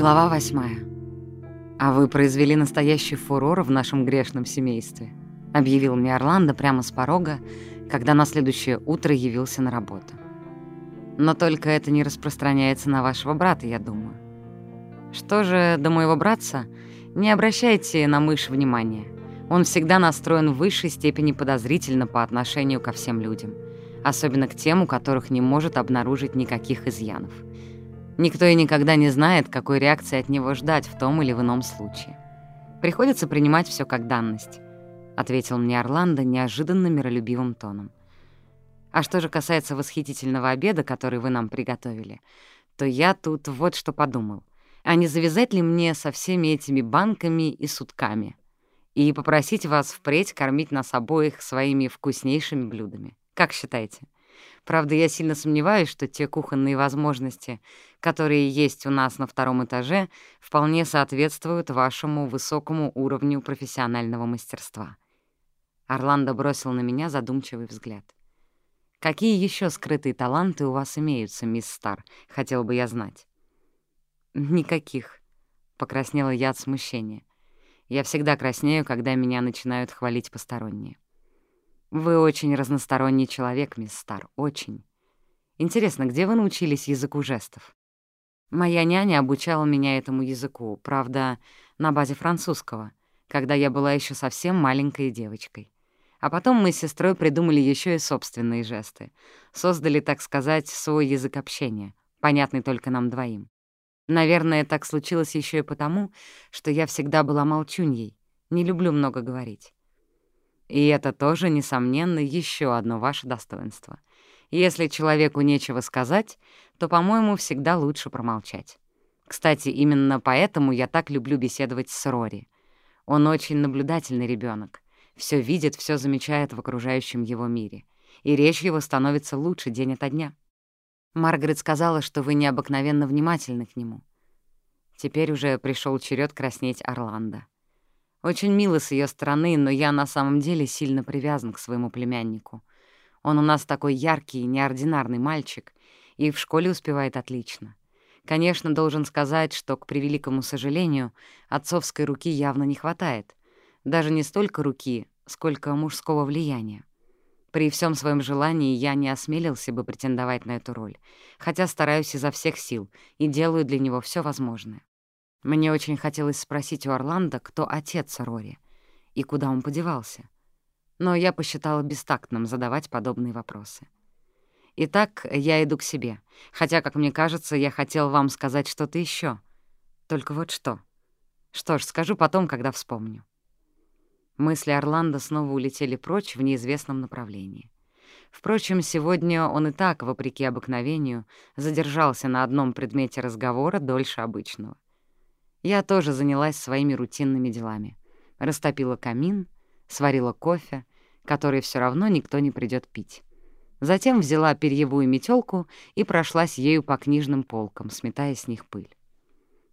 Глава восьмая. «А вы произвели настоящий фурор в нашем грешном семействе», — объявил мне Орландо прямо с порога, когда на следующее утро явился на работу. «Но только это не распространяется на вашего брата, я думаю. Что же до моего братца, не обращайте на мышь внимания. Он всегда настроен в высшей степени подозрительно по отношению ко всем людям, особенно к тем, у которых не может обнаружить никаких изъянов. Никто и никогда не знает, какой реакции от него ждать в том или в ином случае. Приходится принимать все как данность, ответил мне Орландо неожиданно миролюбивым тоном. А что же касается восхитительного обеда, который вы нам приготовили, то я тут вот что подумал. А не завязать ли мне со всеми этими банками и сутками? И попросить вас впредь кормить нас обоих своими вкуснейшими блюдами. Как считаете? Правда, я сильно сомневаюсь, что те кухонные возможности, которые есть у нас на втором этаже, вполне соответствуют вашему высокому уровню профессионального мастерства. Орландо бросил на меня задумчивый взгляд. «Какие еще скрытые таланты у вас имеются, мисс Стар? Хотел бы я знать». «Никаких», — покраснела я от смущения. Я всегда краснею, когда меня начинают хвалить посторонние. «Вы очень разносторонний человек, мисс Стар, очень. Интересно, где вы научились языку жестов?» Моя няня обучала меня этому языку, правда, на базе французского, когда я была еще совсем маленькой девочкой. А потом мы с сестрой придумали еще и собственные жесты. Создали, так сказать, свой язык общения, понятный только нам двоим. Наверное, так случилось еще и потому, что я всегда была молчуньей, не люблю много говорить. И это тоже, несомненно, еще одно ваше достоинство. Если человеку нечего сказать, то, по-моему, всегда лучше промолчать. Кстати, именно поэтому я так люблю беседовать с Рори. Он очень наблюдательный ребенок, все видит, все замечает в окружающем его мире, и речь его становится лучше день ото дня. Маргарет сказала, что вы необыкновенно внимательны к нему. Теперь уже пришел черед краснеть Орландо. Очень мило с ее стороны, но я на самом деле сильно привязан к своему племяннику. Он у нас такой яркий, неординарный мальчик, и в школе успевает отлично. Конечно, должен сказать, что, к превеликому сожалению, отцовской руки явно не хватает. Даже не столько руки, сколько мужского влияния. При всем своем желании я не осмелился бы претендовать на эту роль, хотя стараюсь изо всех сил и делаю для него все возможное. Мне очень хотелось спросить у Орландо, кто отец Рори и куда он подевался. Но я посчитала бестактным задавать подобные вопросы. Итак, я иду к себе, хотя, как мне кажется, я хотел вам сказать что-то еще. Только вот что. Что ж, скажу потом, когда вспомню. Мысли Орландо снова улетели прочь в неизвестном направлении. Впрочем, сегодня он и так, вопреки обыкновению, задержался на одном предмете разговора дольше обычного — я тоже занялась своими рутинными делами. Растопила камин, сварила кофе, который все равно никто не придет пить. Затем взяла перьевую метелку и прошлась ею по книжным полкам, сметая с них пыль.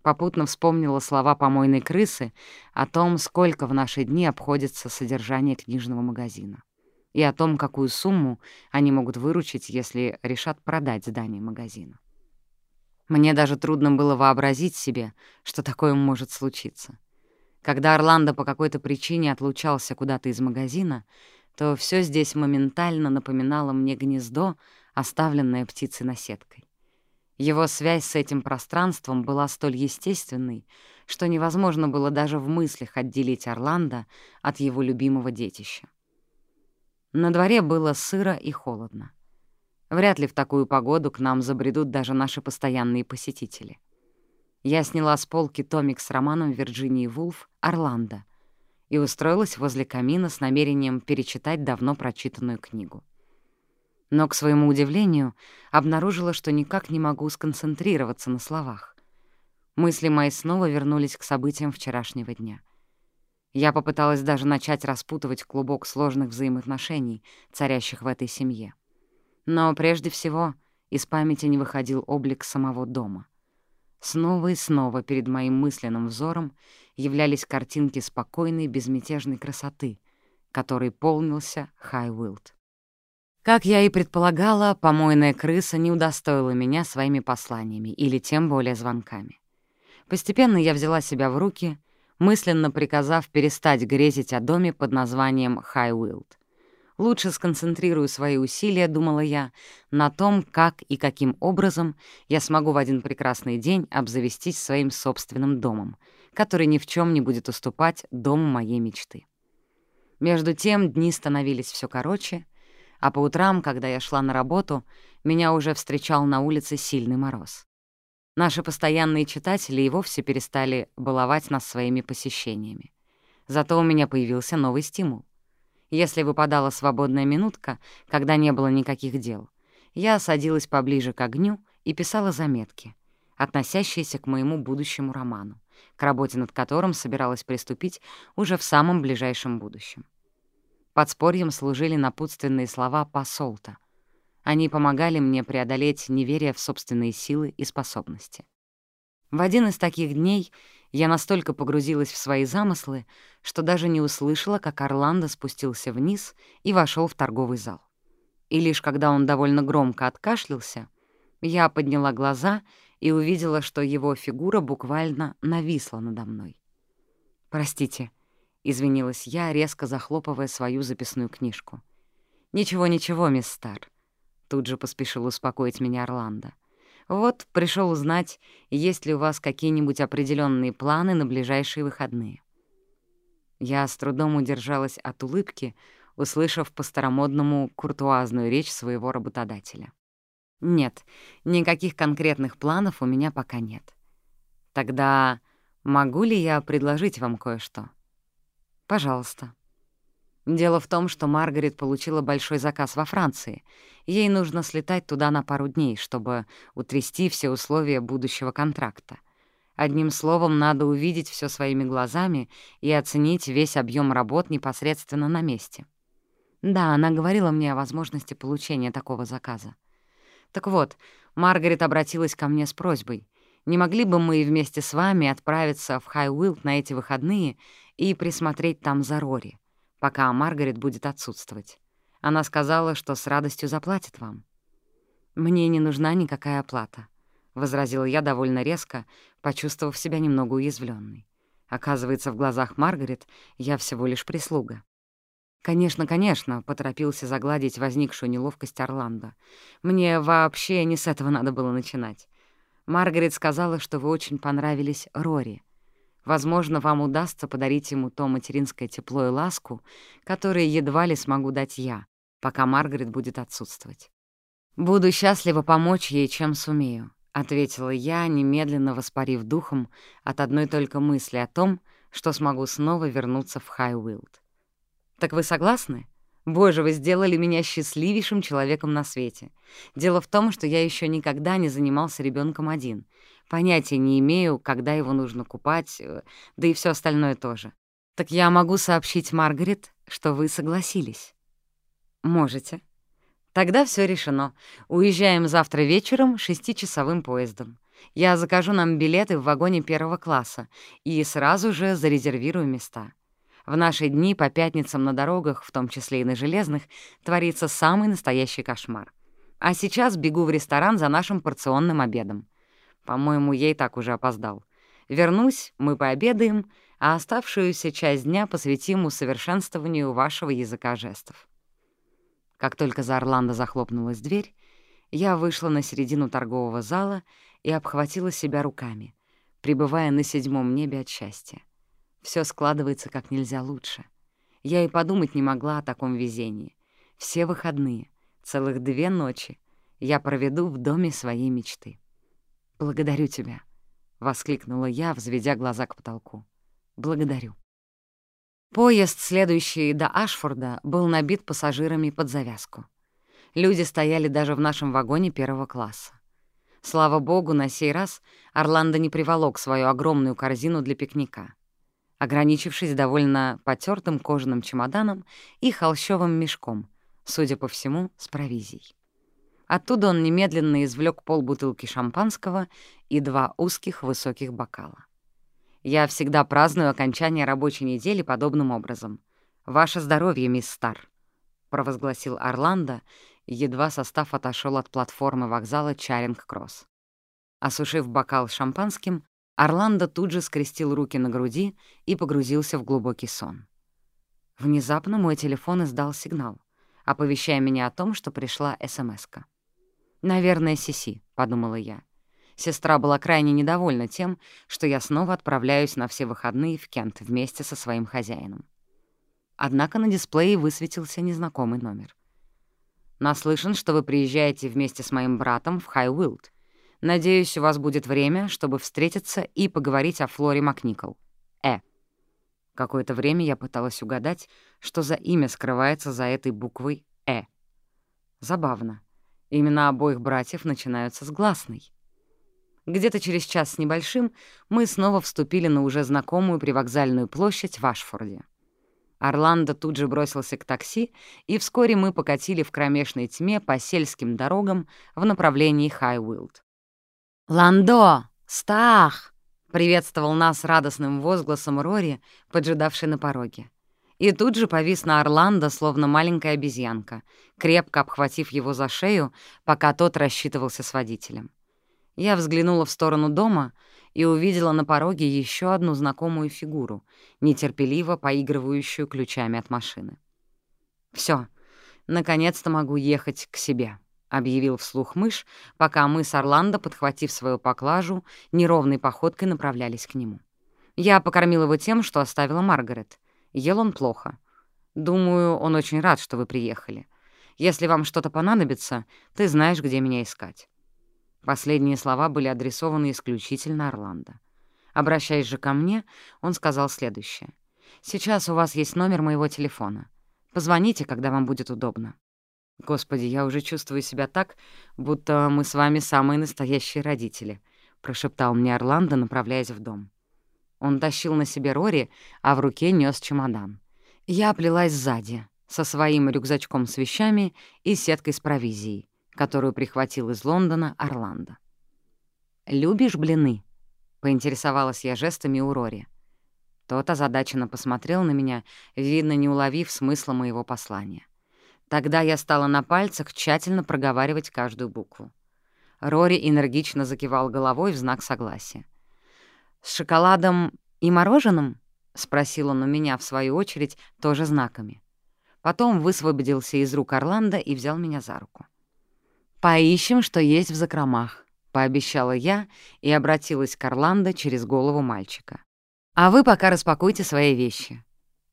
Попутно вспомнила слова помойной крысы о том, сколько в наши дни обходится содержание книжного магазина, и о том, какую сумму они могут выручить, если решат продать здание магазина. Мне даже трудно было вообразить себе, что такое может случиться. Когда Орландо по какой-то причине отлучался куда-то из магазина, то все здесь моментально напоминало мне гнездо, оставленное птицей наседкой. Его связь с этим пространством была столь естественной, что невозможно было даже в мыслях отделить Орландо от его любимого детища. На дворе было сыро и холодно. Вряд ли в такую погоду к нам забредут даже наши постоянные посетители. Я сняла с полки томик с романом Вирджинии Вулф «Орландо» и устроилась возле камина с намерением перечитать давно прочитанную книгу. Но, к своему удивлению, обнаружила, что никак не могу сконцентрироваться на словах. Мысли мои снова вернулись к событиям вчерашнего дня. Я попыталась даже начать распутывать клубок сложных взаимоотношений, царящих в этой семье. Но прежде всего из памяти не выходил облик самого дома. Снова и снова перед моим мысленным взором являлись картинки спокойной, безмятежной красоты, которой полнился Хайвилд. Как я и предполагала, помойная крыса не удостоила меня своими посланиями или тем более звонками. Постепенно я взяла себя в руки, мысленно приказав перестать грезить о доме под названием Хайуилд. Лучше сконцентрирую свои усилия, думала я, на том, как и каким образом я смогу в один прекрасный день обзавестись своим собственным домом, который ни в чем не будет уступать дому моей мечты. Между тем дни становились все короче, а по утрам, когда я шла на работу, меня уже встречал на улице сильный мороз. Наши постоянные читатели и вовсе перестали баловать нас своими посещениями. Зато у меня появился новый стимул. Если выпадала свободная минутка, когда не было никаких дел, я садилась поближе к огню и писала заметки, относящиеся к моему будущему роману, к работе над которым собиралась приступить уже в самом ближайшем будущем. Подспорьем служили напутственные слова посолта. Они помогали мне преодолеть неверие в собственные силы и способности. В один из таких дней я настолько погрузилась в свои замыслы, что даже не услышала, как Орландо спустился вниз и вошел в торговый зал. И лишь когда он довольно громко откашлялся, я подняла глаза и увидела, что его фигура буквально нависла надо мной. «Простите», — извинилась я, резко захлопывая свою записную книжку. «Ничего-ничего, мисс Стар», — тут же поспешил успокоить меня Орландо. Вот пришел узнать, есть ли у вас какие-нибудь определенные планы на ближайшие выходные. Я с трудом удержалась от улыбки, услышав по-старомодному куртуазную речь своего работодателя. Нет, никаких конкретных планов у меня пока нет. Тогда могу ли я предложить вам кое-что? Пожалуйста. Дело в том, что Маргарет получила большой заказ во Франции. Ей нужно слетать туда на пару дней, чтобы утрясти все условия будущего контракта. Одним словом, надо увидеть все своими глазами и оценить весь объем работ непосредственно на месте. Да, она говорила мне о возможности получения такого заказа. Так вот, Маргарет обратилась ко мне с просьбой. Не могли бы мы вместе с вами отправиться в Хайуилд на эти выходные и присмотреть там за Рори? Пока Маргарет будет отсутствовать. Она сказала, что с радостью заплатит вам. «Мне не нужна никакая оплата», — возразила я довольно резко, почувствовав себя немного уязвленной. Оказывается, в глазах Маргарет я всего лишь прислуга. «Конечно, конечно», — поторопился загладить возникшую неловкость Орландо. «Мне вообще не с этого надо было начинать. Маргарет сказала, что вы очень понравились Рори. Возможно, вам удастся подарить ему то материнское тепло и ласку, которые едва ли смогу дать я, пока Маргарет будет отсутствовать. «Буду счастлива помочь ей, чем сумею», — ответила я, немедленно воспарив духом от одной только мысли о том, что смогу снова вернуться в Хайуилд. «Так вы согласны? Боже, вы сделали меня счастливейшим человеком на свете. Дело в том, что я еще никогда не занимался ребенком один — Понятия не имею, когда его нужно купать, э, да и все остальное тоже. Так я могу сообщить Маргарет, что вы согласились. Можете. Тогда все решено. Уезжаем завтра вечером шестичасовым поездом. Я закажу нам билеты в вагоне первого класса и сразу же зарезервирую места. В наши дни по пятницам на дорогах, в том числе и на железных, творится самый настоящий кошмар. А сейчас бегу в ресторан за нашим порционным обедом. По-моему, ей так уже опоздал. Вернусь, мы пообедаем, а оставшуюся часть дня посвятим усовершенствованию вашего языка жестов. Как только за Орландо захлопнулась дверь, я вышла на середину торгового зала и обхватила себя руками, пребывая на седьмом небе от счастья. Все складывается как нельзя лучше. Я и подумать не могла о таком везении. Все выходные, целых две ночи, я проведу в доме своей мечты. «Благодарю тебя», — воскликнула я, взведя глаза к потолку. «Благодарю». Поезд, следующий до Ашфорда, был набит пассажирами под завязку. Люди стояли даже в нашем вагоне первого класса. Слава богу, на сей раз Орландо не приволок свою огромную корзину для пикника, ограничившись довольно потертым кожаным чемоданом и холщовым мешком, судя по всему, с провизией. Оттуда он немедленно извлек полбутылки шампанского и два узких высоких бокала. «Я всегда праздную окончание рабочей недели подобным образом. Ваше здоровье, мисс Стар», — провозгласил Орландо, едва состав отошел от платформы вокзала Чаринг-Кросс. Осушив бокал шампанским, Орландо тут же скрестил руки на груди и погрузился в глубокий сон. Внезапно мой телефон издал сигнал, оповещая меня о том, что пришла СМС-ка. «Наверное, Сиси», — подумала я. Сестра была крайне недовольна тем, что я снова отправляюсь на все выходные в Кент вместе со своим хозяином. Однако на дисплее высветился незнакомый номер. «Наслышан, что вы приезжаете вместе с моим братом в Хайуилд. Надеюсь, у вас будет время, чтобы встретиться и поговорить о Флоре Макникол. Э». Какое-то время я пыталась угадать, что за имя скрывается за этой буквой «э». Забавно. Имена обоих братьев начинаются с гласной. Где-то через час с небольшим мы снова вступили на уже знакомую привокзальную площадь в Ашфорде. Орландо тут же бросился к такси, и вскоре мы покатили в кромешной тьме по сельским дорогам в направлении Хайуилд. «Ландо! Стах!» — приветствовал нас радостным возгласом Рори, поджидавший на пороге. И тут же повис на Орландо, словно маленькая обезьянка, крепко обхватив его за шею, пока тот рассчитывался с водителем. Я взглянула в сторону дома и увидела на пороге еще одну знакомую фигуру, нетерпеливо поигрывающую ключами от машины. Все, наконец-то могу ехать к себе», — объявил вслух мышь, пока мы с Орландо, подхватив свою поклажу, неровной походкой направлялись к нему. Я покормил его тем, что оставила Маргарет. Ел он плохо. Думаю, он очень рад, что вы приехали. Если вам что-то понадобится, ты знаешь, где меня искать. Последние слова были адресованы исключительно Орландо. Обращаясь же ко мне, он сказал следующее. «Сейчас у вас есть номер моего телефона. Позвоните, когда вам будет удобно». «Господи, я уже чувствую себя так, будто мы с вами самые настоящие родители», — прошептал мне Орландо, направляясь в дом. Он тащил на себе Рори, а в руке нес чемодан. Я плелась сзади, со своим рюкзачком с вещами и сеткой с провизией которую прихватил из Лондона Орландо. «Любишь блины?» — поинтересовалась я жестами у Рори. Тот озадаченно посмотрел на меня, видно, не уловив смысла моего послания. Тогда я стала на пальцах тщательно проговаривать каждую букву. Рори энергично закивал головой в знак согласия. «С шоколадом и мороженым?» — спросил он у меня, в свою очередь, тоже знаками. Потом высвободился из рук Орландо и взял меня за руку. «Поищем, что есть в закромах», — пообещала я и обратилась к Орландо через голову мальчика. «А вы пока распакуйте свои вещи».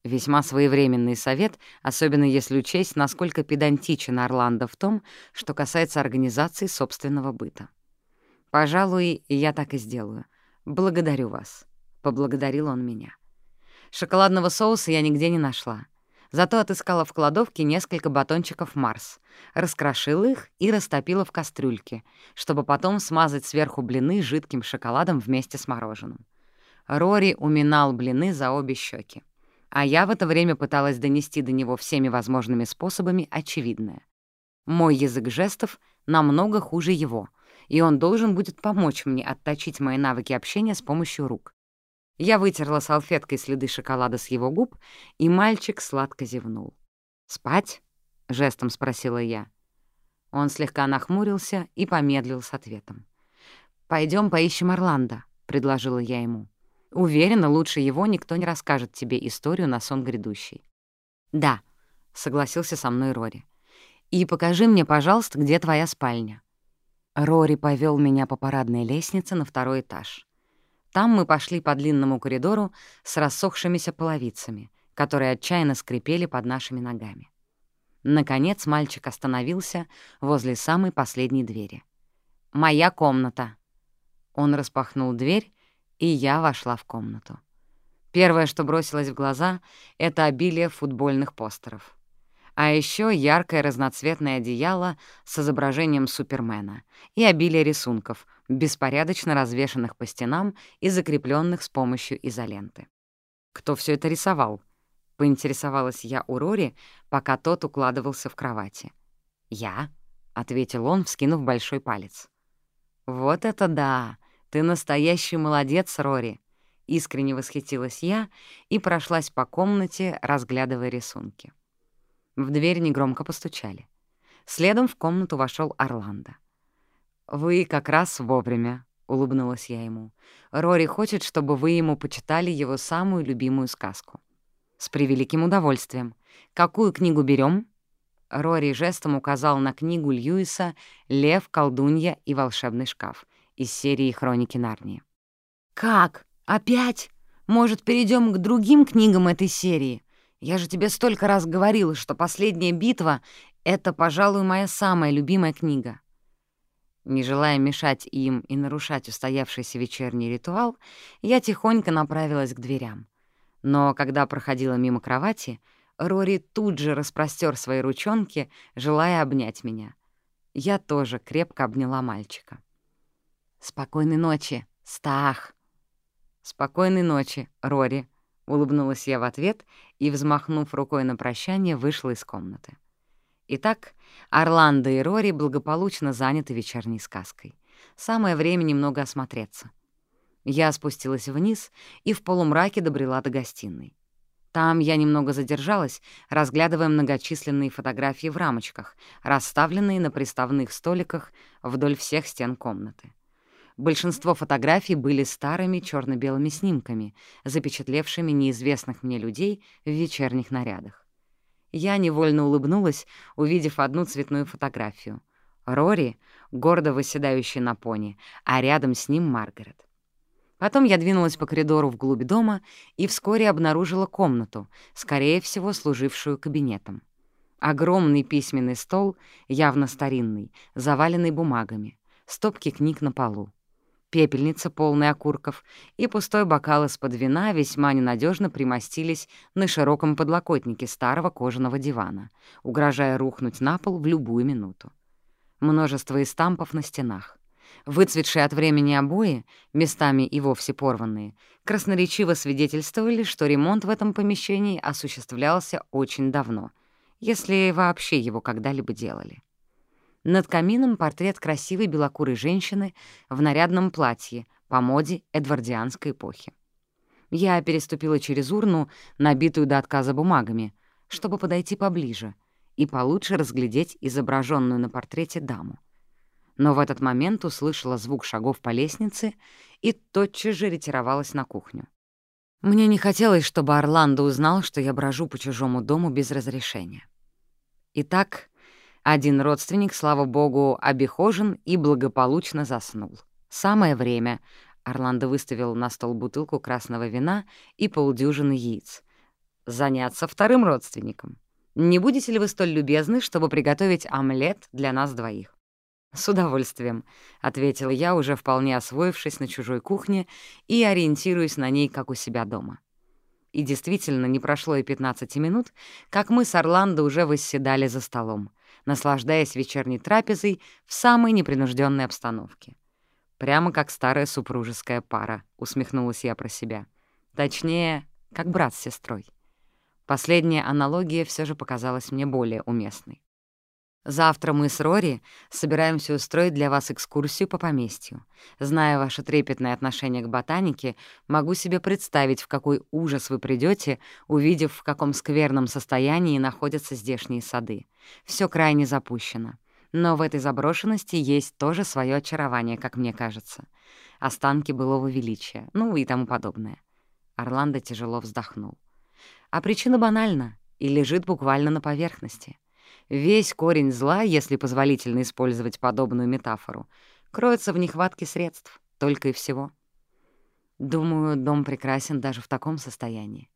Весьма своевременный совет, особенно если учесть, насколько педантичен Орландо в том, что касается организации собственного быта. «Пожалуй, я так и сделаю. Благодарю вас», — поблагодарил он меня. Шоколадного соуса я нигде не нашла. Зато отыскала в кладовке несколько батончиков «Марс», раскрошила их и растопила в кастрюльке, чтобы потом смазать сверху блины жидким шоколадом вместе с мороженым. Рори уминал блины за обе щеки. А я в это время пыталась донести до него всеми возможными способами очевидное. Мой язык жестов намного хуже его, и он должен будет помочь мне отточить мои навыки общения с помощью рук. Я вытерла салфеткой следы шоколада с его губ, и мальчик сладко зевнул. «Спать?» — жестом спросила я. Он слегка нахмурился и помедлил с ответом. Пойдем поищем Орландо», — предложила я ему. «Уверена, лучше его никто не расскажет тебе историю на сон грядущий». «Да», — согласился со мной Рори. «И покажи мне, пожалуйста, где твоя спальня». Рори повел меня по парадной лестнице на второй этаж. Там мы пошли по длинному коридору с рассохшимися половицами, которые отчаянно скрипели под нашими ногами. Наконец мальчик остановился возле самой последней двери. «Моя комната». Он распахнул дверь, и я вошла в комнату. Первое, что бросилось в глаза, — это обилие футбольных постеров. А еще яркое разноцветное одеяло с изображением Супермена и обилие рисунков, беспорядочно развешанных по стенам и закрепленных с помощью изоленты. «Кто все это рисовал?» — поинтересовалась я у Рори, пока тот укладывался в кровати. «Я?» — ответил он, вскинув большой палец. «Вот это да! Ты настоящий молодец, Рори!» Искренне восхитилась я и прошлась по комнате, разглядывая рисунки. В дверь негромко постучали. Следом в комнату вошел Орландо. «Вы как раз вовремя», — улыбнулась я ему. «Рори хочет, чтобы вы ему почитали его самую любимую сказку». «С превеликим удовольствием. Какую книгу берем? Рори жестом указал на книгу Льюиса «Лев, колдунья и волшебный шкаф» из серии «Хроники Нарнии». «Как? Опять? Может, перейдем к другим книгам этой серии? Я же тебе столько раз говорила, что «Последняя битва» — это, пожалуй, моя самая любимая книга». Не желая мешать им и нарушать устоявшийся вечерний ритуал, я тихонько направилась к дверям. Но когда проходила мимо кровати, Рори тут же распростер свои ручонки, желая обнять меня. Я тоже крепко обняла мальчика. «Спокойной ночи, Стах!» «Спокойной ночи, Рори!» — улыбнулась я в ответ и, взмахнув рукой на прощание, вышла из комнаты. Итак, Орландо и Рори благополучно заняты вечерней сказкой. Самое время немного осмотреться. Я спустилась вниз и в полумраке добрела до гостиной. Там я немного задержалась, разглядывая многочисленные фотографии в рамочках, расставленные на приставных столиках вдоль всех стен комнаты. Большинство фотографий были старыми черно белыми снимками, запечатлевшими неизвестных мне людей в вечерних нарядах. Я невольно улыбнулась, увидев одну цветную фотографию. Рори, гордо выседающий на пони, а рядом с ним Маргарет. Потом я двинулась по коридору вглубь дома и вскоре обнаружила комнату, скорее всего, служившую кабинетом. Огромный письменный стол, явно старинный, заваленный бумагами, стопки книг на полу пепельница, полная окурков, и пустой бокал из-под вина весьма ненадежно примостились на широком подлокотнике старого кожаного дивана, угрожая рухнуть на пол в любую минуту. Множество истампов на стенах. Выцветшие от времени обои, местами и вовсе порванные, красноречиво свидетельствовали, что ремонт в этом помещении осуществлялся очень давно, если вообще его когда-либо делали. Над камином портрет красивой белокурой женщины в нарядном платье по моде эдвардианской эпохи. Я переступила через урну, набитую до отказа бумагами, чтобы подойти поближе и получше разглядеть изображенную на портрете даму. Но в этот момент услышала звук шагов по лестнице и тотчас же ретировалась на кухню. Мне не хотелось, чтобы Орландо узнал, что я брожу по чужому дому без разрешения. Итак, один родственник, слава богу, обихожен и благополучно заснул. Самое время. Орландо выставил на стол бутылку красного вина и полдюжины яиц. Заняться вторым родственником. Не будете ли вы столь любезны, чтобы приготовить омлет для нас двоих? «С удовольствием», — ответила я, уже вполне освоившись на чужой кухне и ориентируясь на ней, как у себя дома. И действительно, не прошло и 15 минут, как мы с Орландо уже восседали за столом — наслаждаясь вечерней трапезой в самой непринужденной обстановке. «Прямо как старая супружеская пара», — усмехнулась я про себя. Точнее, как брат с сестрой. Последняя аналогия все же показалась мне более уместной. Завтра мы с Рори собираемся устроить для вас экскурсию по поместью. Зная ваше трепетное отношение к ботанике, могу себе представить, в какой ужас вы придете, увидев, в каком скверном состоянии находятся здешние сады. Все крайне запущено. Но в этой заброшенности есть тоже свое очарование, как мне кажется. Останки былого величия, ну и тому подобное. Орландо тяжело вздохнул. А причина банальна и лежит буквально на поверхности — Весь корень зла, если позволительно использовать подобную метафору, кроется в нехватке средств, только и всего. Думаю, дом прекрасен даже в таком состоянии.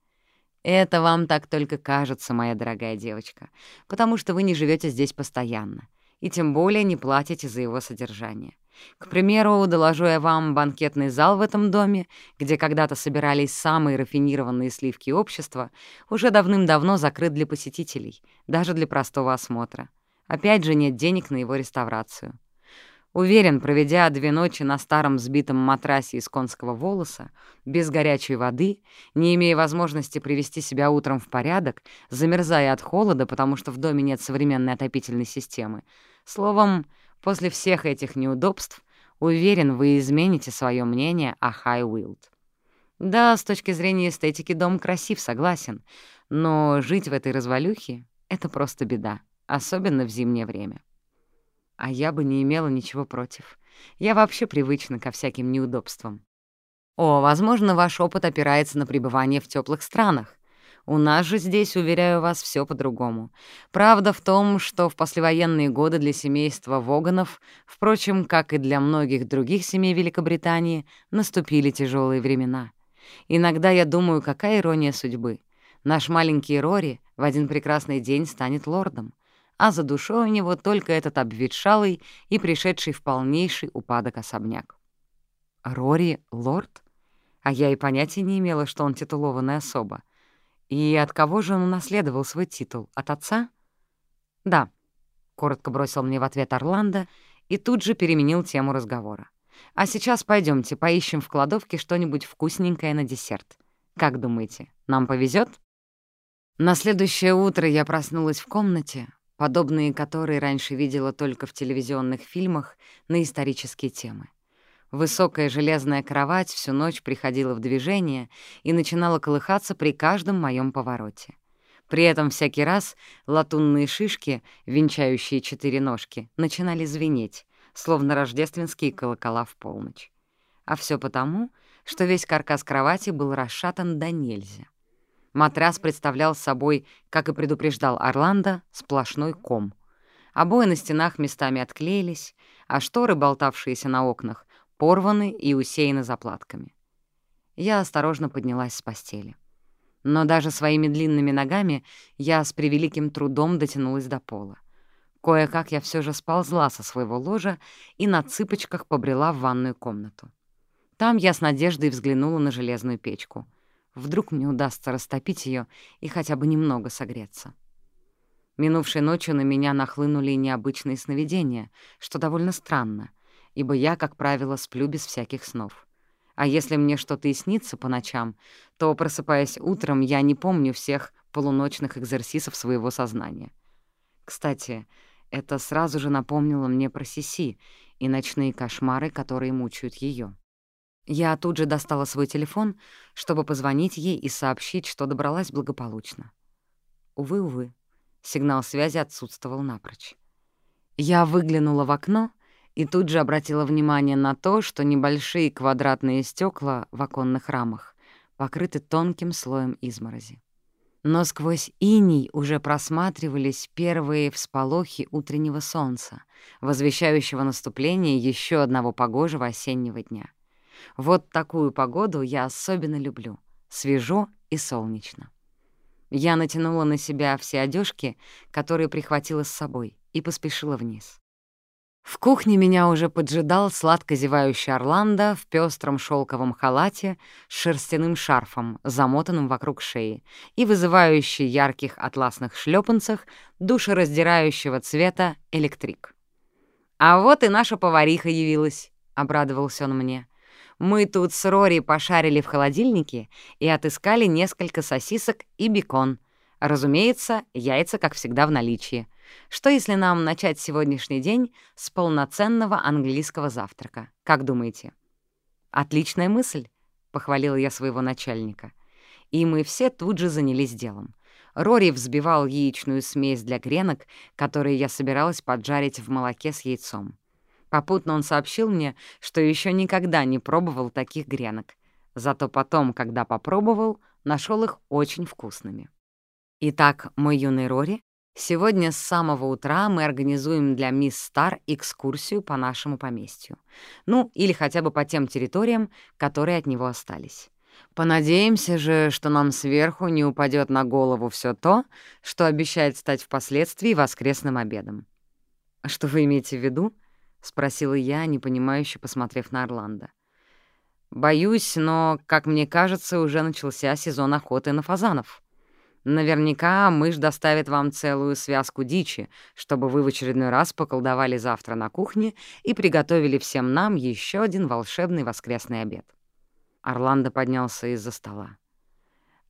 Это вам так только кажется, моя дорогая девочка, потому что вы не живете здесь постоянно, и тем более не платите за его содержание. К примеру, доложу я вам банкетный зал в этом доме, где когда-то собирались самые рафинированные сливки общества, уже давным-давно закрыт для посетителей, даже для простого осмотра. Опять же нет денег на его реставрацию. Уверен, проведя две ночи на старом сбитом матрасе из конского волоса, без горячей воды, не имея возможности привести себя утром в порядок, замерзая от холода, потому что в доме нет современной отопительной системы, словом, После всех этих неудобств, уверен, вы измените свое мнение о Хай Уилд. Да, с точки зрения эстетики дом красив, согласен, но жить в этой развалюхе — это просто беда, особенно в зимнее время. А я бы не имела ничего против. Я вообще привычна ко всяким неудобствам. О, возможно, ваш опыт опирается на пребывание в теплых странах. У нас же здесь, уверяю вас, все по-другому. Правда в том, что в послевоенные годы для семейства Воганов, впрочем, как и для многих других семей Великобритании, наступили тяжелые времена. Иногда я думаю, какая ирония судьбы. Наш маленький Рори в один прекрасный день станет лордом, а за душой у него только этот обветшалый и пришедший в полнейший упадок особняк. Рори — лорд? А я и понятия не имела, что он титулованная особа. И от кого же он унаследовал свой титул? От отца? Да, — коротко бросил мне в ответ Орландо и тут же переменил тему разговора. А сейчас пойдемте поищем в кладовке что-нибудь вкусненькое на десерт. Как думаете, нам повезет? На следующее утро я проснулась в комнате, подобные которой раньше видела только в телевизионных фильмах на исторические темы. Высокая железная кровать всю ночь приходила в движение и начинала колыхаться при каждом моем повороте. При этом всякий раз латунные шишки, венчающие четыре ножки, начинали звенеть, словно рождественские колокола в полночь. А все потому, что весь каркас кровати был расшатан до нельзя. Матрас представлял собой, как и предупреждал Орландо, сплошной ком. Обои на стенах местами отклеились, а шторы, болтавшиеся на окнах, порваны и усеяны заплатками. Я осторожно поднялась с постели. Но даже своими длинными ногами я с превеликим трудом дотянулась до пола. Кое-как я все же сползла со своего ложа и на цыпочках побрела в ванную комнату. Там я с надеждой взглянула на железную печку. Вдруг мне удастся растопить ее и хотя бы немного согреться. Минувшей ночью на меня нахлынули необычные сновидения, что довольно странно, ибо я, как правило, сплю без всяких снов. А если мне что-то и снится по ночам, то, просыпаясь утром, я не помню всех полуночных экзерсисов своего сознания. Кстати, это сразу же напомнило мне про Сиси и ночные кошмары, которые мучают ее. Я тут же достала свой телефон, чтобы позвонить ей и сообщить, что добралась благополучно. Увы, увы, сигнал связи отсутствовал напрочь. Я выглянула в окно и тут же обратила внимание на то, что небольшие квадратные стекла в оконных рамах покрыты тонким слоем изморози. Но сквозь иней уже просматривались первые всполохи утреннего солнца, возвещающего наступление еще одного погожего осеннего дня. Вот такую погоду я особенно люблю — свежо и солнечно. Я натянула на себя все одежки, которые прихватила с собой, и поспешила вниз. В кухне меня уже поджидал сладко зевающий Орландо в пестром шелковом халате с шерстяным шарфом, замотанным вокруг шеи, и вызывающий ярких атласных шлепанцах душераздирающего цвета электрик. «А вот и наша повариха явилась», — обрадовался он мне. «Мы тут с Рори пошарили в холодильнике и отыскали несколько сосисок и бекон. Разумеется, яйца, как всегда, в наличии». Что если нам начать сегодняшний день с полноценного английского завтрака? Как думаете? Отличная мысль, — похвалила я своего начальника. И мы все тут же занялись делом. Рори взбивал яичную смесь для гренок, которые я собиралась поджарить в молоке с яйцом. Попутно он сообщил мне, что еще никогда не пробовал таких гренок. Зато потом, когда попробовал, нашел их очень вкусными. Итак, мой юный Рори Сегодня с самого утра мы организуем для мисс Стар экскурсию по нашему поместью. Ну, или хотя бы по тем территориям, которые от него остались. Понадеемся же, что нам сверху не упадет на голову все то, что обещает стать впоследствии воскресным обедом. «А «Что вы имеете в виду?» — спросила я, непонимающе посмотрев на Орландо. «Боюсь, но, как мне кажется, уже начался сезон охоты на фазанов». Наверняка мышь доставит вам целую связку дичи, чтобы вы в очередной раз поколдовали завтра на кухне и приготовили всем нам еще один волшебный воскресный обед. Орландо поднялся из-за стола.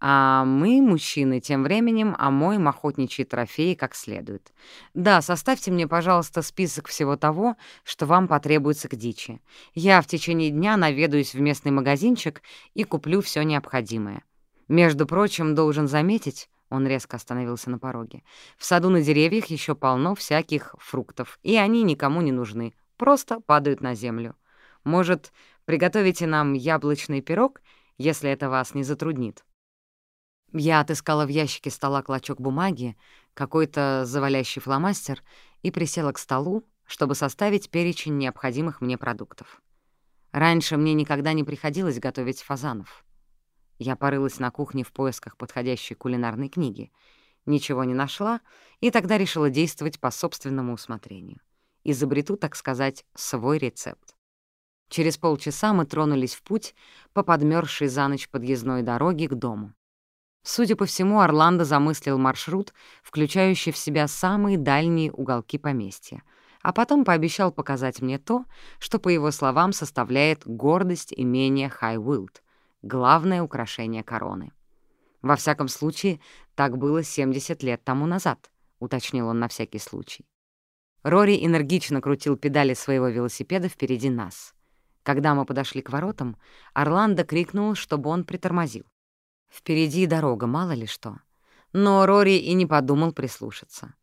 А мы, мужчины, тем временем омоем охотничьи трофеи как следует. Да, составьте мне, пожалуйста, список всего того, что вам потребуется к дичи. Я в течение дня наведаюсь в местный магазинчик и куплю все необходимое. Между прочим, должен заметить, он резко остановился на пороге. В саду на деревьях еще полно всяких фруктов, и они никому не нужны. просто падают на землю. Может, приготовите нам яблочный пирог, если это вас не затруднит?» Я отыскала в ящике стола клочок бумаги, какой-то завалящий фломастер и присела к столу, чтобы составить перечень необходимых мне продуктов. Раньше мне никогда не приходилось готовить фазанов. Я порылась на кухне в поисках подходящей кулинарной книги, ничего не нашла и тогда решила действовать по собственному усмотрению. Изобрету, так сказать, свой рецепт. Через полчаса мы тронулись в путь по подмерзшей за ночь подъездной дороге к дому. Судя по всему, Орландо замыслил маршрут, включающий в себя самые дальние уголки поместья, а потом пообещал показать мне то, что, по его словам, составляет гордость имения Хайвилд, главное украшение короны. «Во всяком случае, так было 70 лет тому назад», — уточнил он на всякий случай. Рори энергично крутил педали своего велосипеда впереди нас. Когда мы подошли к воротам, Орландо крикнул, чтобы он притормозил. Впереди дорога, мало ли что. Но Рори и не подумал прислушаться.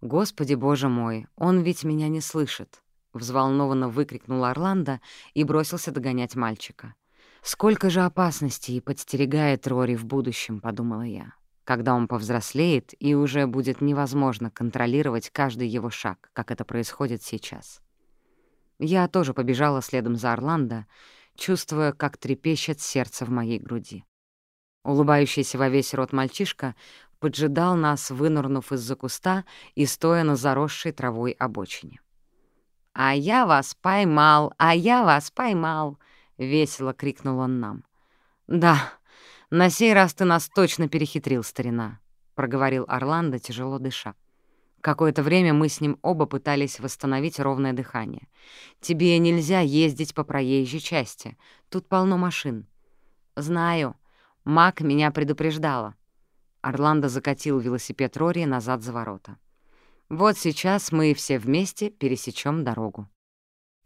«Господи, боже мой, он ведь меня не слышит!» — взволнованно выкрикнул Орландо и бросился догонять мальчика. «Сколько же опасностей подстерегает Рори в будущем», — подумала я, когда он повзрослеет и уже будет невозможно контролировать каждый его шаг, как это происходит сейчас. Я тоже побежала следом за Орландо, чувствуя, как трепещет сердце в моей груди. Улыбающийся во весь рот мальчишка поджидал нас, вынырнув из-за куста и стоя на заросшей травой обочине. «А я вас поймал! А я вас поймал!» — весело крикнул он нам. «Да, на сей раз ты нас точно перехитрил, старина», — проговорил Орландо, тяжело дыша. Какое-то время мы с ним оба пытались восстановить ровное дыхание. «Тебе нельзя ездить по проезжей части. Тут полно машин». «Знаю», Мак меня предупреждала. Орландо закатил велосипед Рори назад за ворота. Вот сейчас мы все вместе пересечем дорогу.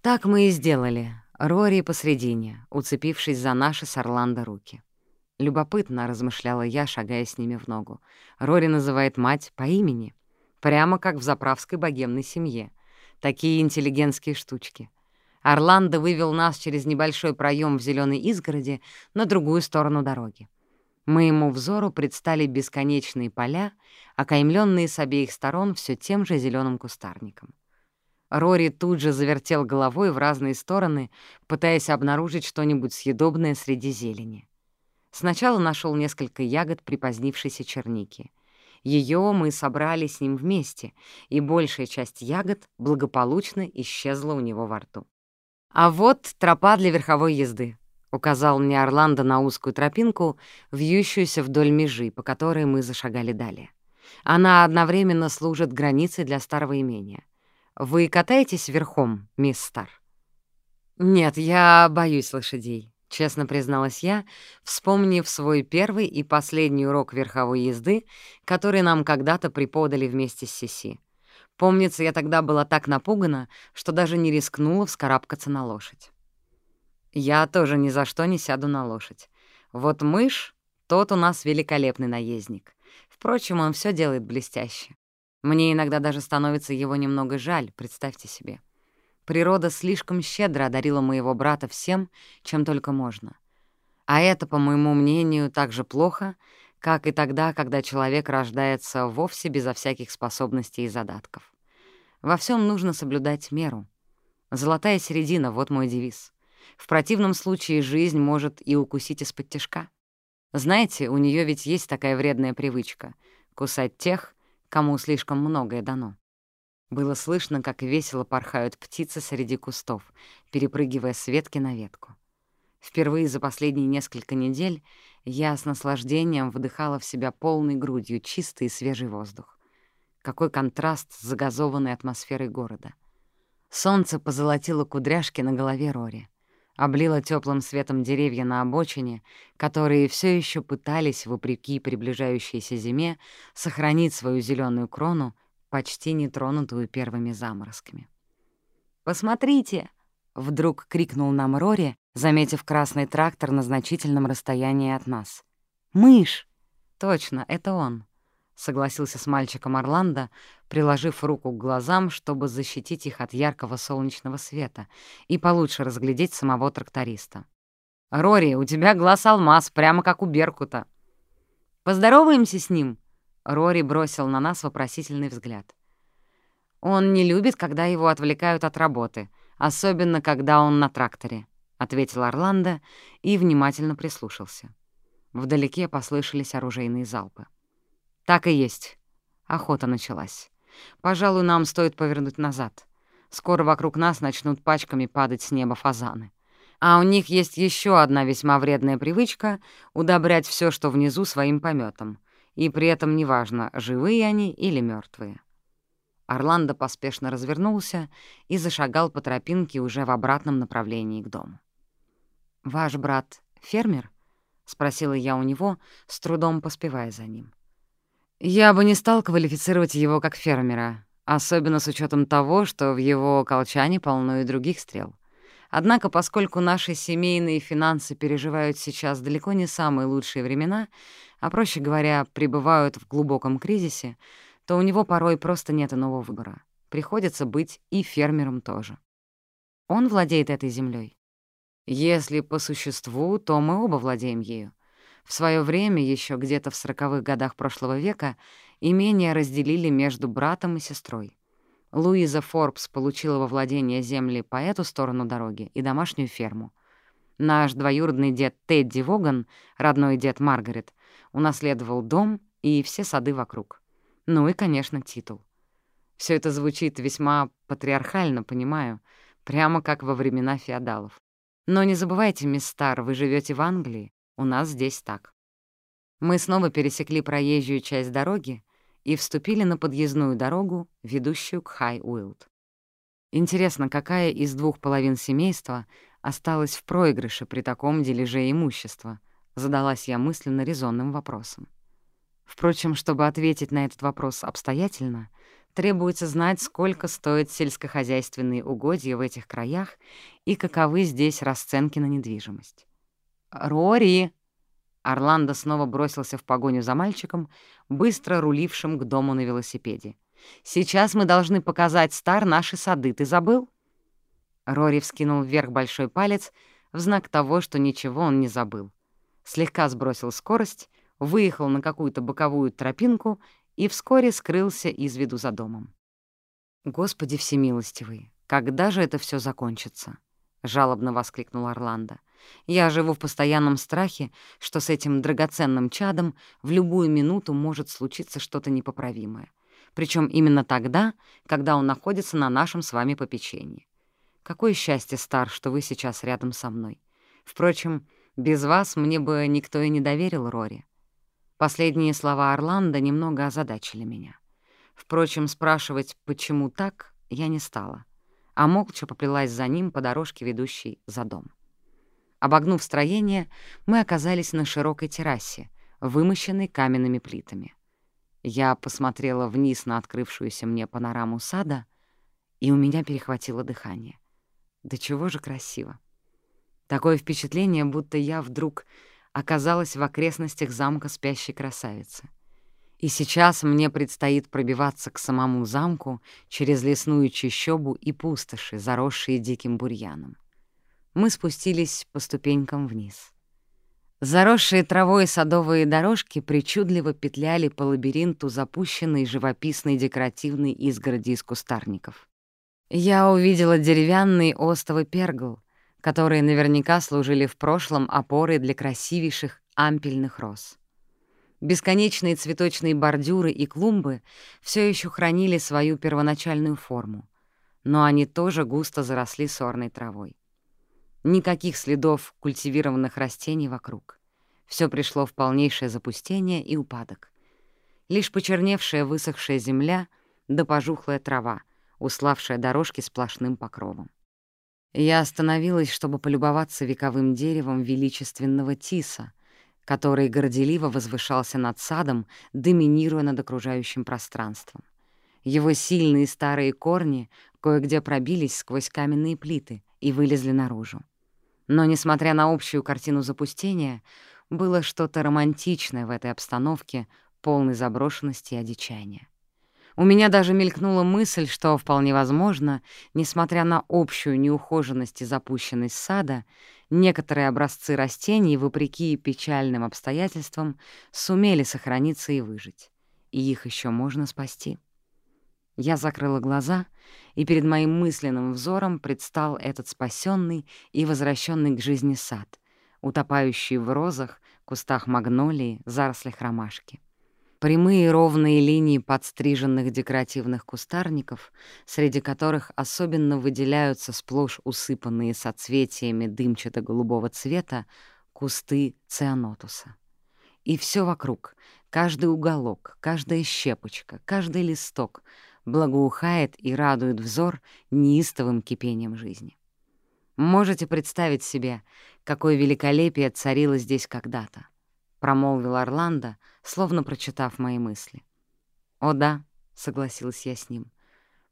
Так мы и сделали. Рори посредине, уцепившись за наши с Орландо руки. Любопытно, размышляла я, шагая с ними в ногу. Рори называет мать по имени, прямо как в заправской богемной семье. Такие интеллигентские штучки. Орландо вывел нас через небольшой проем в зеленой изгороди на другую сторону дороги. Моему взору предстали бесконечные поля, окаймленные с обеих сторон все тем же зеленым кустарником. Рори тут же завертел головой в разные стороны, пытаясь обнаружить что-нибудь съедобное среди зелени. Сначала нашел несколько ягод припозднившейся черники. Ее мы собрали с ним вместе, и большая часть ягод благополучно исчезла у него во рту. А вот тропа для верховой езды. — указал мне Орландо на узкую тропинку, вьющуюся вдоль межи, по которой мы зашагали далее. Она одновременно служит границей для старого имения. Вы катаетесь верхом, мисс Стар? «Нет, я боюсь лошадей», — честно призналась я, вспомнив свой первый и последний урок верховой езды, который нам когда-то преподали вместе с Сиси. Помнится, я тогда была так напугана, что даже не рискнула вскарабкаться на лошадь. Я тоже ни за что не сяду на лошадь. Вот мышь, тот у нас великолепный наездник. Впрочем, он все делает блестяще. Мне иногда даже становится его немного жаль, представьте себе. Природа слишком щедро одарила моего брата всем, чем только можно. А это, по моему мнению, так же плохо, как и тогда, когда человек рождается вовсе безо всяких способностей и задатков. Во всем нужно соблюдать меру. Золотая середина — вот мой девиз. В противном случае жизнь может и укусить из-под тяжка. Знаете, у нее ведь есть такая вредная привычка — кусать тех, кому слишком многое дано. Было слышно, как весело порхают птицы среди кустов, перепрыгивая с ветки на ветку. Впервые за последние несколько недель я с наслаждением вдыхала в себя полной грудью чистый и свежий воздух. Какой контраст с загазованной атмосферой города. Солнце позолотило кудряшки на голове Рори облила теплым светом деревья на обочине, которые все еще пытались, вопреки приближающейся зиме, сохранить свою зеленую крону, почти нетронутую первыми заморозками. «Посмотрите!» — вдруг крикнул нам Рори, заметив красный трактор на значительном расстоянии от нас. «Мышь!» «Точно, это он!» Согласился с мальчиком Орландо, приложив руку к глазам, чтобы защитить их от яркого солнечного света и получше разглядеть самого тракториста. «Рори, у тебя глаз алмаз, прямо как у Беркута». «Поздороваемся с ним?» Рори бросил на нас вопросительный взгляд. «Он не любит, когда его отвлекают от работы, особенно когда он на тракторе», — ответил Орландо и внимательно прислушался. Вдалеке послышались оружейные залпы. «Так и есть. Охота началась. Пожалуй, нам стоит повернуть назад. Скоро вокруг нас начнут пачками падать с неба фазаны. А у них есть еще одна весьма вредная привычка — удобрять все, что внизу, своим пометом. И при этом неважно, живые они или мертвые. Орландо поспешно развернулся и зашагал по тропинке уже в обратном направлении к дому. «Ваш брат — фермер?» — спросила я у него, с трудом поспевая за ним. Я бы не стал квалифицировать его как фермера, особенно с учетом того, что в его колчане полно и других стрел. Однако, поскольку наши семейные финансы переживают сейчас далеко не самые лучшие времена, а, проще говоря, пребывают в глубоком кризисе, то у него порой просто нет иного выбора. Приходится быть и фермером тоже. Он владеет этой землей. Если по существу, то мы оба владеем ею. В свое время, еще где-то в сороковых годах прошлого века, имение разделили между братом и сестрой. Луиза Форбс получила во владение земли по эту сторону дороги и домашнюю ферму. Наш двоюродный дед Тедди Воган, родной дед Маргарет, унаследовал дом и все сады вокруг. Ну и, конечно, титул. Все это звучит весьма патриархально, понимаю, прямо как во времена феодалов. Но не забывайте, мисс Стар, вы живете в Англии, у нас здесь так. Мы снова пересекли проезжую часть дороги и вступили на подъездную дорогу, ведущую к Хай-Уилд. Интересно, какая из двух половин семейства осталась в проигрыше при таком дележе имущества? Задалась я мысленно резонным вопросом. Впрочем, чтобы ответить на этот вопрос обстоятельно, требуется знать, сколько стоят сельскохозяйственные угодья в этих краях и каковы здесь расценки на недвижимость. «Рори!» Орландо снова бросился в погоню за мальчиком, быстро рулившим к дому на велосипеде. «Сейчас мы должны показать Стар наши сады, ты забыл?» Рори вскинул вверх большой палец в знак того, что ничего он не забыл. Слегка сбросил скорость, выехал на какую-то боковую тропинку и вскоре скрылся из виду за домом. «Господи всемилостивый, когда же это все закончится?» — жалобно воскликнул Орландо. Я живу в постоянном страхе, что с этим драгоценным чадом в любую минуту может случиться что-то непоправимое. Причем именно тогда, когда он находится на нашем с вами попечении. Какое счастье, Стар, что вы сейчас рядом со мной. Впрочем, без вас мне бы никто и не доверил Рори. Последние слова Орландо немного озадачили меня. Впрочем, спрашивать, почему так, я не стала, а молча поплелась за ним по дорожке, ведущей за дом. Обогнув строение, мы оказались на широкой террасе, вымощенной каменными плитами. Я посмотрела вниз на открывшуюся мне панораму сада, и у меня перехватило дыхание. Да чего же красиво! Такое впечатление, будто я вдруг оказалась в окрестностях замка спящей красавицы. И сейчас мне предстоит пробиваться к самому замку через лесную чащобу и пустоши, заросшие диким бурьяном мы спустились по ступенькам вниз. Заросшие травой садовые дорожки причудливо петляли по лабиринту запущенной живописной декоративной изгороди из кустарников. Я увидела деревянный остовы пергл, которые наверняка служили в прошлом опорой для красивейших ампельных роз. Бесконечные цветочные бордюры и клумбы все еще хранили свою первоначальную форму, но они тоже густо заросли сорной травой. Никаких следов культивированных растений вокруг. Все пришло в полнейшее запустение и упадок. Лишь почерневшая высохшая земля да пожухлая трава, уславшая дорожки сплошным покровом. Я остановилась, чтобы полюбоваться вековым деревом величественного тиса, который горделиво возвышался над садом, доминируя над окружающим пространством. Его сильные старые корни кое-где пробились сквозь каменные плиты и вылезли наружу. Но, несмотря на общую картину запустения, было что-то романтичное в этой обстановке, полный заброшенности и одичания. У меня даже мелькнула мысль, что вполне возможно, несмотря на общую неухоженность и запущенность сада, некоторые образцы растений, вопреки печальным обстоятельствам, сумели сохраниться и выжить. И их еще можно спасти. Я закрыла глаза, и перед моим мысленным взором предстал этот спасенный и возвращенный к жизни сад, утопающий в розах, кустах магнолии, зарослях ромашки. Прямые ровные линии подстриженных декоративных кустарников, среди которых особенно выделяются сплошь усыпанные соцветиями дымчато-голубого цвета кусты цианотуса. И все вокруг, каждый уголок, каждая щепочка, каждый листок благоухает и радует взор неистовым кипением жизни. Можете представить себе, какое великолепие царило здесь когда-то промолвил Орландо, словно прочитав мои мысли. «О да», — согласилась я с ним.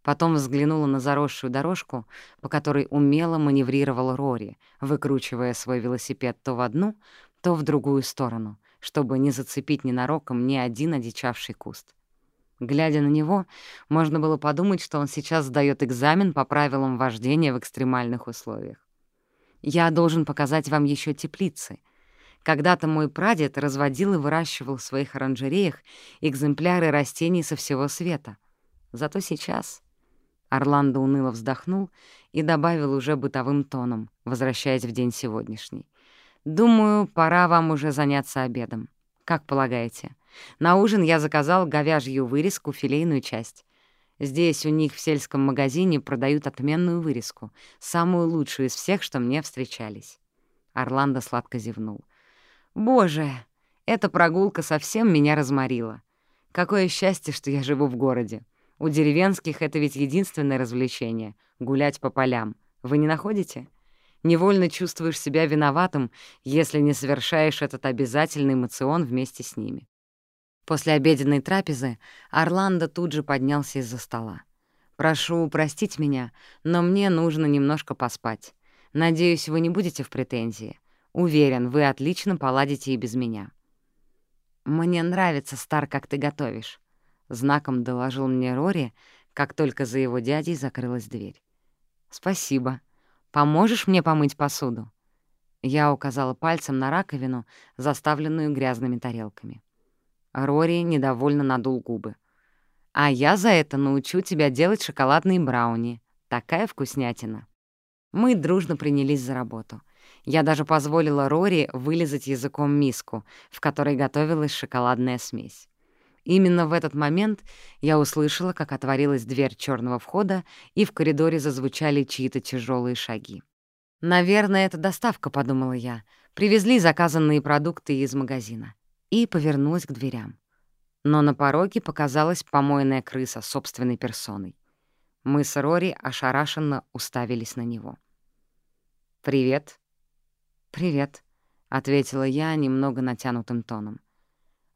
Потом взглянула на заросшую дорожку, по которой умело маневрировал Рори, выкручивая свой велосипед то в одну, то в другую сторону, чтобы не зацепить ненароком ни один одичавший куст. Глядя на него, можно было подумать, что он сейчас сдаёт экзамен по правилам вождения в экстремальных условиях. «Я должен показать вам еще теплицы», когда-то мой прадед разводил и выращивал в своих оранжереях экземпляры растений со всего света. Зато сейчас... Орландо уныло вздохнул и добавил уже бытовым тоном, возвращаясь в день сегодняшний. «Думаю, пора вам уже заняться обедом. Как полагаете? На ужин я заказал говяжью вырезку, филейную часть. Здесь у них в сельском магазине продают отменную вырезку, самую лучшую из всех, что мне встречались». Орландо сладко зевнул. Боже, эта прогулка совсем меня разморила. Какое счастье, что я живу в городе. У деревенских это ведь единственное развлечение — гулять по полям. Вы не находите? Невольно чувствуешь себя виноватым, если не совершаешь этот обязательный эмоцион вместе с ними. После обеденной трапезы Орландо тут же поднялся из-за стола. «Прошу простить меня, но мне нужно немножко поспать. Надеюсь, вы не будете в претензии. Уверен, вы отлично поладите и без меня». «Мне нравится, Стар, как ты готовишь», — знаком доложил мне Рори, как только за его дядей закрылась дверь. «Спасибо. Поможешь мне помыть посуду?» Я указала пальцем на раковину, заставленную грязными тарелками. Рори недовольно надул губы. «А я за это научу тебя делать шоколадные брауни. Такая вкуснятина». Мы дружно принялись за работу — я даже позволила Рори вылезать языком миску, в которой готовилась шоколадная смесь. Именно в этот момент я услышала, как отворилась дверь черного входа, и в коридоре зазвучали чьи-то тяжелые шаги. «Наверное, это доставка», — подумала я. Привезли заказанные продукты из магазина. И повернулась к дверям. Но на пороге показалась помойная крыса собственной персоной. Мы с Рори ошарашенно уставились на него. «Привет», «Привет», — ответила я немного натянутым тоном.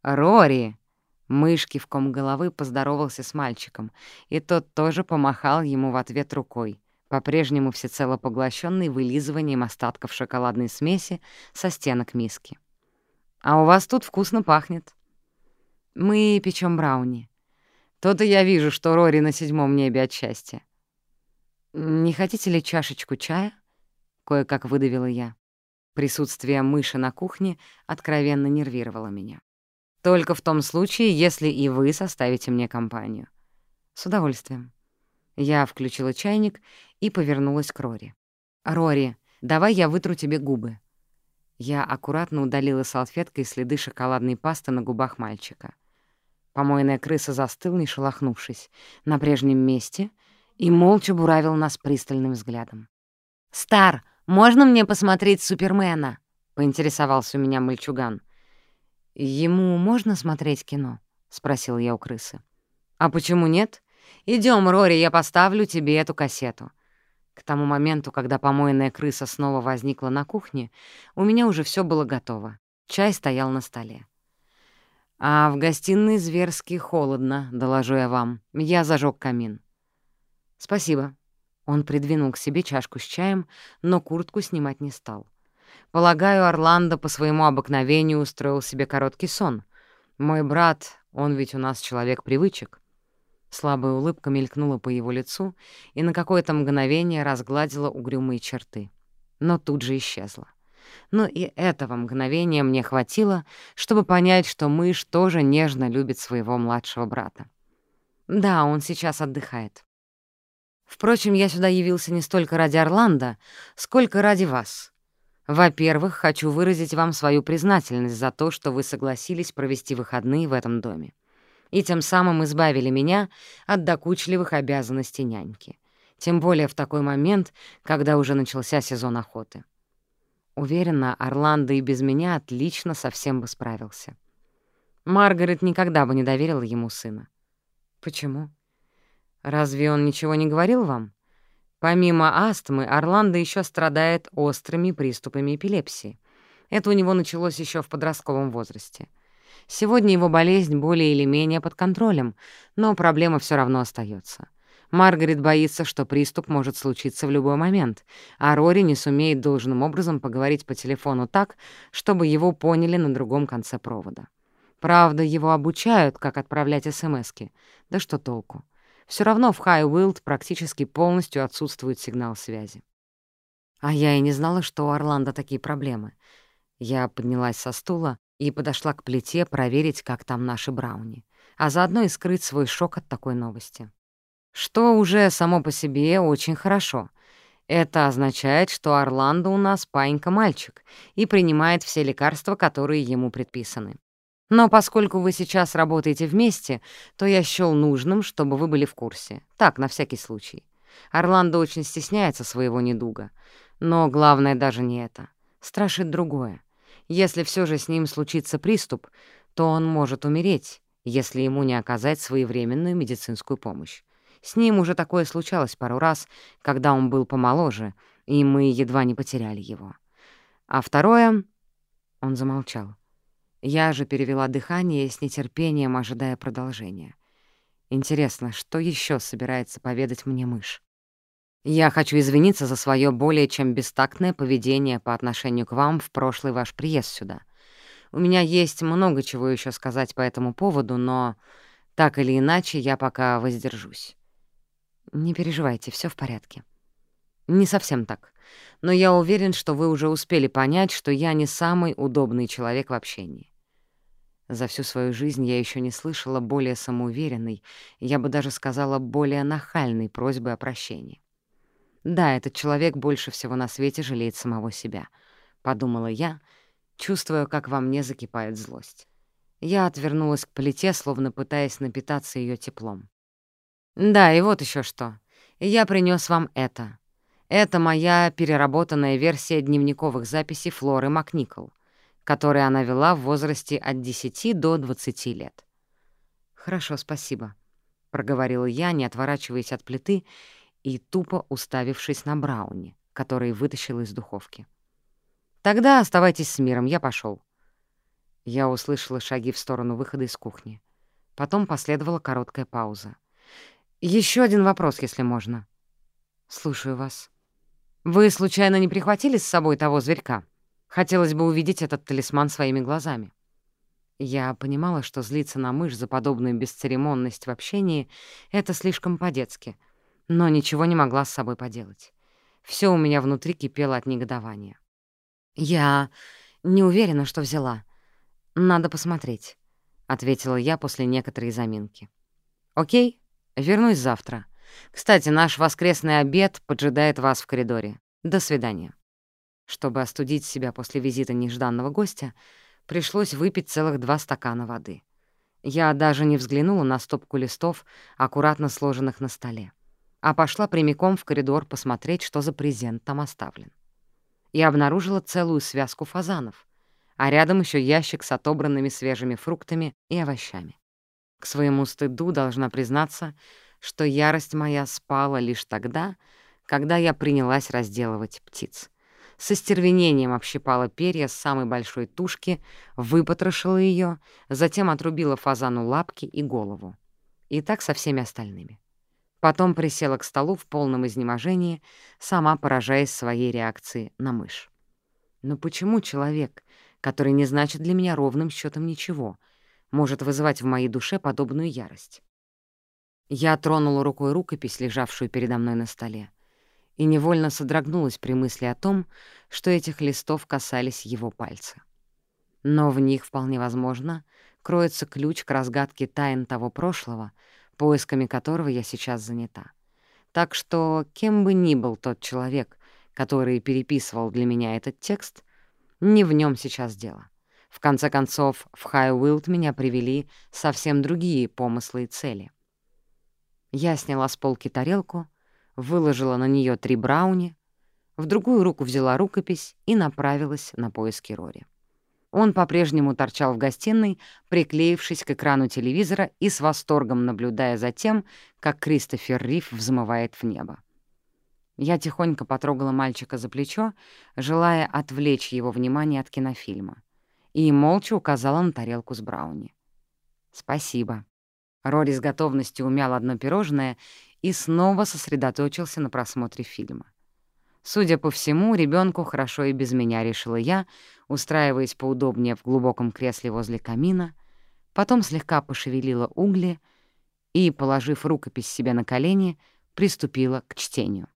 «Рори!» — мышь кивком головы поздоровался с мальчиком, и тот тоже помахал ему в ответ рукой, по-прежнему всецело поглощенный вылизыванием остатков шоколадной смеси со стенок миски. «А у вас тут вкусно пахнет». «Мы печем брауни». «То-то я вижу, что Рори на седьмом небе от счастья». «Не хотите ли чашечку чая?» — кое-как выдавила я. Присутствие мыши на кухне откровенно нервировало меня. Только в том случае, если и вы составите мне компанию. С удовольствием. Я включила чайник и повернулась к Рори. «Рори, давай я вытру тебе губы». Я аккуратно удалила салфеткой следы шоколадной пасты на губах мальчика. Помойная крыса застыл, не шелохнувшись, на прежнем месте и молча буравил нас пристальным взглядом. «Стар, «Можно мне посмотреть Супермена?» — поинтересовался у меня мальчуган. «Ему можно смотреть кино?» — спросил я у крысы. «А почему нет? Идем, Рори, я поставлю тебе эту кассету». К тому моменту, когда помойная крыса снова возникла на кухне, у меня уже все было готово. Чай стоял на столе. «А в гостиной зверски холодно, доложу я вам. Я зажег камин». «Спасибо», он придвинул к себе чашку с чаем, но куртку снимать не стал. Полагаю, Орландо по своему обыкновению устроил себе короткий сон. Мой брат, он ведь у нас человек привычек. Слабая улыбка мелькнула по его лицу и на какое-то мгновение разгладила угрюмые черты, но тут же исчезла. Но и этого мгновения мне хватило, чтобы понять, что мышь тоже нежно любит своего младшего брата. Да, он сейчас отдыхает. Впрочем, я сюда явился не столько ради Орландо, сколько ради вас. Во-первых, хочу выразить вам свою признательность за то, что вы согласились провести выходные в этом доме. И тем самым избавили меня от докучливых обязанностей няньки. Тем более в такой момент, когда уже начался сезон охоты. Уверена, Орландо и без меня отлично совсем бы справился. Маргарет никогда бы не доверила ему сына. Почему? Разве он ничего не говорил вам? Помимо астмы, Орландо еще страдает острыми приступами эпилепсии. Это у него началось еще в подростковом возрасте. Сегодня его болезнь более или менее под контролем, но проблема все равно остается. Маргарет боится, что приступ может случиться в любой момент, а Рори не сумеет должным образом поговорить по телефону так, чтобы его поняли на другом конце провода. Правда, его обучают, как отправлять СМСки. Да что толку? Все равно в Хай-Уилд практически полностью отсутствует сигнал связи. А я и не знала, что у Орландо такие проблемы. Я поднялась со стула и подошла к плите проверить, как там наши брауни, а заодно и скрыть свой шок от такой новости. Что уже само по себе очень хорошо. Это означает, что Орландо у нас паинька-мальчик и принимает все лекарства, которые ему предписаны. Но поскольку вы сейчас работаете вместе, то я счёл нужным, чтобы вы были в курсе. Так, на всякий случай. Орландо очень стесняется своего недуга. Но главное даже не это. Страшит другое. Если все же с ним случится приступ, то он может умереть, если ему не оказать своевременную медицинскую помощь. С ним уже такое случалось пару раз, когда он был помоложе, и мы едва не потеряли его. А второе... Он замолчал. Я же перевела дыхание с нетерпением, ожидая продолжения. Интересно, что еще собирается поведать мне мышь? Я хочу извиниться за свое более чем бестактное поведение по отношению к вам в прошлый ваш приезд сюда. У меня есть много чего еще сказать по этому поводу, но так или иначе я пока воздержусь. Не переживайте, все в порядке. Не совсем так, но я уверен, что вы уже успели понять, что я не самый удобный человек в общении. За всю свою жизнь я еще не слышала более самоуверенной, я бы даже сказала, более нахальной просьбы о прощении. Да, этот человек больше всего на свете жалеет самого себя, — подумала я, чувствуя, как во мне закипает злость. Я отвернулась к плите, словно пытаясь напитаться ее теплом. «Да, и вот еще что. Я принес вам это. Это моя переработанная версия дневниковых записей Флоры Макникол — который она вела в возрасте от 10 до 20 лет. «Хорошо, спасибо», — проговорила я, не отворачиваясь от плиты и тупо уставившись на Брауни, который вытащил из духовки. «Тогда оставайтесь с миром, я пошел. Я услышала шаги в сторону выхода из кухни. Потом последовала короткая пауза. Еще один вопрос, если можно». «Слушаю вас. Вы, случайно, не прихватили с собой того зверька?» Хотелось бы увидеть этот талисман своими глазами. Я понимала, что злиться на мышь за подобную бесцеремонность в общении — это слишком по-детски, но ничего не могла с собой поделать. Все у меня внутри кипело от негодования. «Я не уверена, что взяла. Надо посмотреть», — ответила я после некоторой заминки. «Окей, вернусь завтра. Кстати, наш воскресный обед поджидает вас в коридоре. До свидания». Чтобы остудить себя после визита нежданного гостя, пришлось выпить целых два стакана воды. Я даже не взглянула на стопку листов, аккуратно сложенных на столе, а пошла прямиком в коридор посмотреть, что за презент там оставлен. И обнаружила целую связку фазанов, а рядом еще ящик с отобранными свежими фруктами и овощами. К своему стыду должна признаться, что ярость моя спала лишь тогда, когда я принялась разделывать птиц со стервенением общипала перья с самой большой тушки, выпотрошила ее, затем отрубила фазану лапки и голову. И так со всеми остальными. Потом присела к столу в полном изнеможении, сама поражаясь своей реакцией на мышь. Но почему человек, который не значит для меня ровным счетом ничего, может вызывать в моей душе подобную ярость? Я тронула рукой рукопись, лежавшую передо мной на столе, и невольно содрогнулась при мысли о том, что этих листов касались его пальца. Но в них, вполне возможно, кроется ключ к разгадке тайн того прошлого, поисками которого я сейчас занята. Так что, кем бы ни был тот человек, который переписывал для меня этот текст, не в нем сейчас дело. В конце концов, в Хай-Уилд меня привели совсем другие помыслы и цели. Я сняла с полки тарелку, выложила на нее три брауни, в другую руку взяла рукопись и направилась на поиски Рори. Он по-прежнему торчал в гостиной, приклеившись к экрану телевизора и с восторгом наблюдая за тем, как Кристофер Риф взмывает в небо. Я тихонько потрогала мальчика за плечо, желая отвлечь его внимание от кинофильма, и молча указала на тарелку с брауни. «Спасибо». Рори с готовностью умял одно пирожное и снова сосредоточился на просмотре фильма. Судя по всему, ребенку хорошо и без меня, решила я, устраиваясь поудобнее в глубоком кресле возле камина, потом слегка пошевелила угли и, положив рукопись себе на колени, приступила к чтению.